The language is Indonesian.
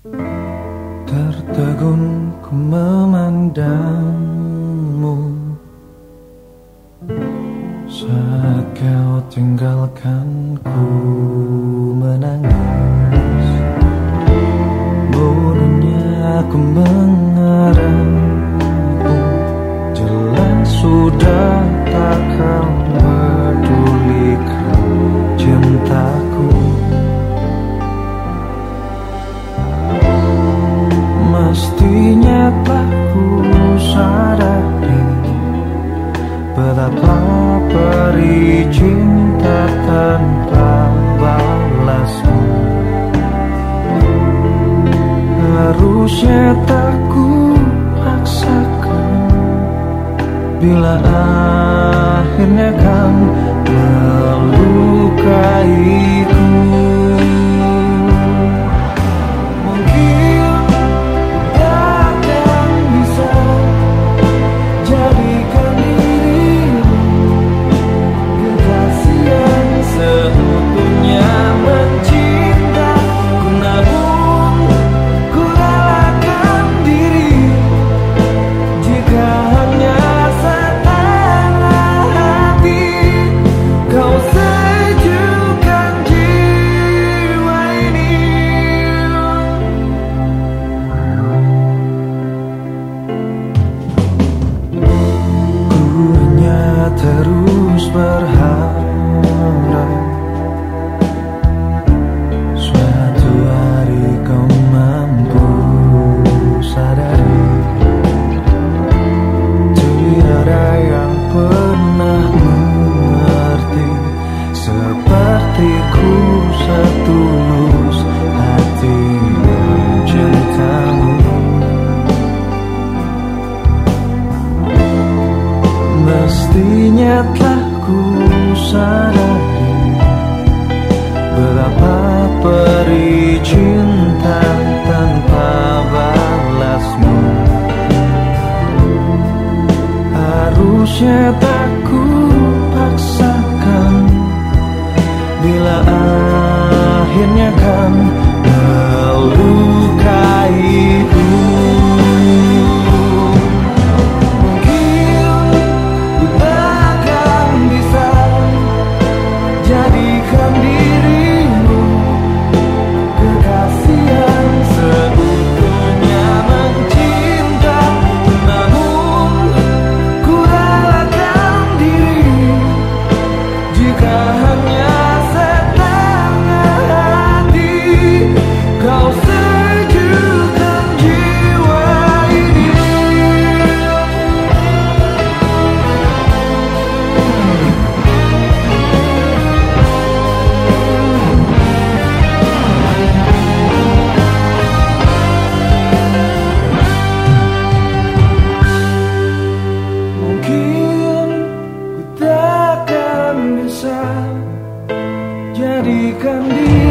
Tertegun ku memandangmu. Saat kau tinggalkan ku menangis Bodohnya aku mengharapmu Harusnya tak ku paksakan Bila akhirnya kan melukaiku terus berharap. Suatu hari kau mampu sadari Tiada yang pernah mengerti. Sepertiku setulus hati mencintamu Mestinya telah sadari Berapa peri cinta tanpa balasmu. Harusnya tak ku paksakan Bila akhirnya kan melupakan bisa jadikan dia